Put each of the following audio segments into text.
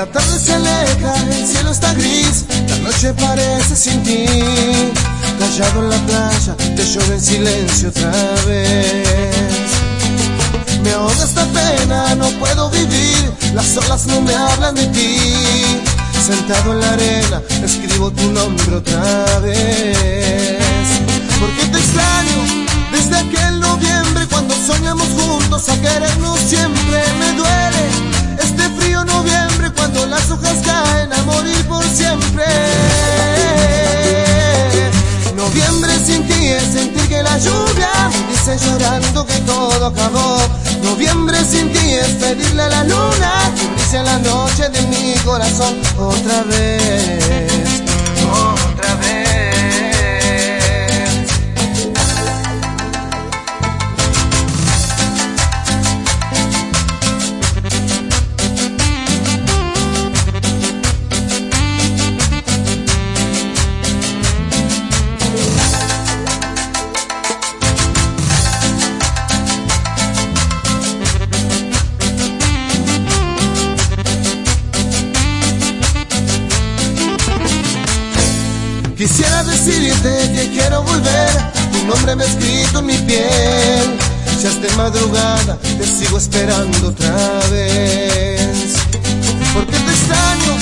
la tarde se aleja, el cielo está gris, la noche parece sin ti. Callado en la playa, te lloro en silencio otra vez. Me ahoga esta pena, no puedo vivir, las olas no me hablan de ti. Sentado en la arena, escribo tu nombre otra vez. Porque te extraño desde aquel noviembre, cuando soñamos juntos a querernos siempre, me duele este la lluvia dice llorando que todo acabó. Noviembre sin ti es pedirle a la luna que brille la noche de mi corazón otra vez, Quisiera decirte que quiero volver, tu nombre me ha escrito en mi piel. Ya es de madrugada, te sigo esperando otra vez. Porque te extraño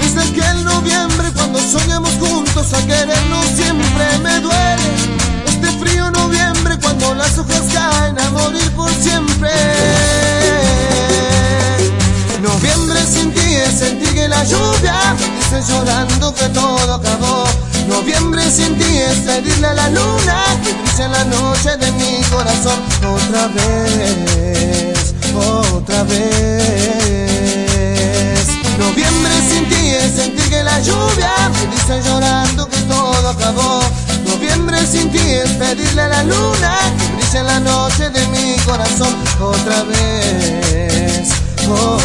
desde aquel noviembre cuando soñamos juntos a querernos siempre. Me duele este frío noviembre cuando las hojas caen a morir por siempre. Noviembre sin ti es sentir que la lluvia dice llorando que todo acabó. Sin ti es pedirle a la luna que brille en la noche de mi corazón otra vez, otra vez. Noviembre sin ti es sentir que la lluvia me dice llorando que todo acabó. Noviembre sin ti es pedirle a la luna que brille en la noche de mi corazón otra vez, otra vez.